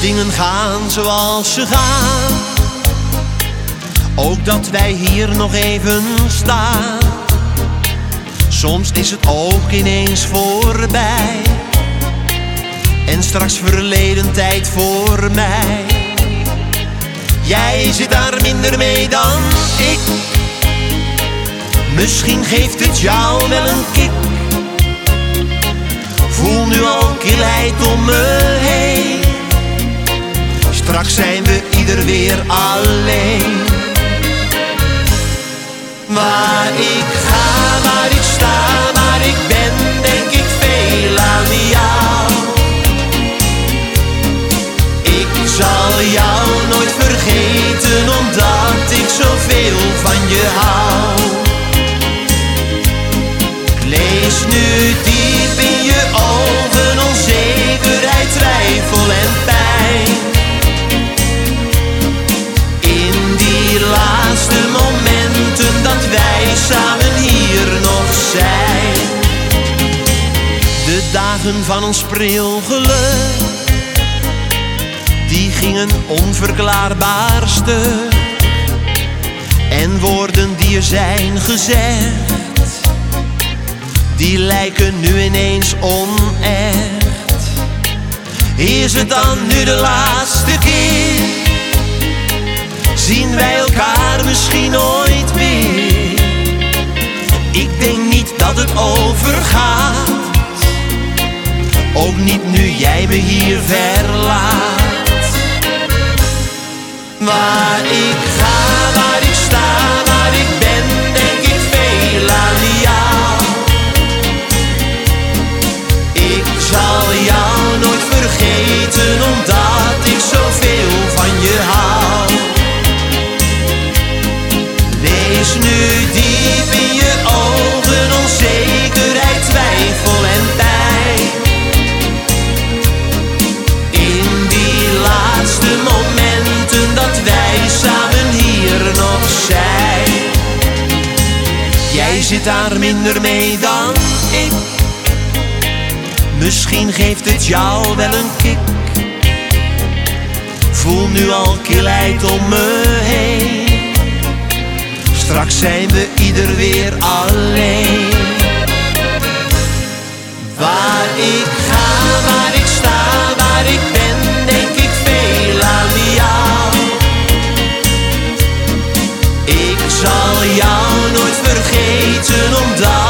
dingen gaan zoals ze gaan. Ook dat wij hier nog even staan. Soms is het ook ineens voorbij. En straks verleden tijd voor mij. Jij zit daar minder mee dan ik. Misschien geeft het jou wel een kick. Voel nu al kilheid om me ieder weer alleen. Waar ik ga, waar ik sta, waar ik ben, denk ik veel aan jou. Ik zal jou nooit vergeten, omdat ik zoveel van je hou. Van ons pril geluk, die gingen onverklaarbaar stuk. En woorden die er zijn gezegd, die lijken nu ineens onecht. Is het dan nu de laatste keer? Zien wij elkaar misschien Ook niet nu jij me hier verlaat. Waar ik ga, zit daar minder mee dan ik. Misschien geeft het jou wel een kick. Voel nu al kilheid om me heen. Straks zijn we ieder weer alleen. eten om daar.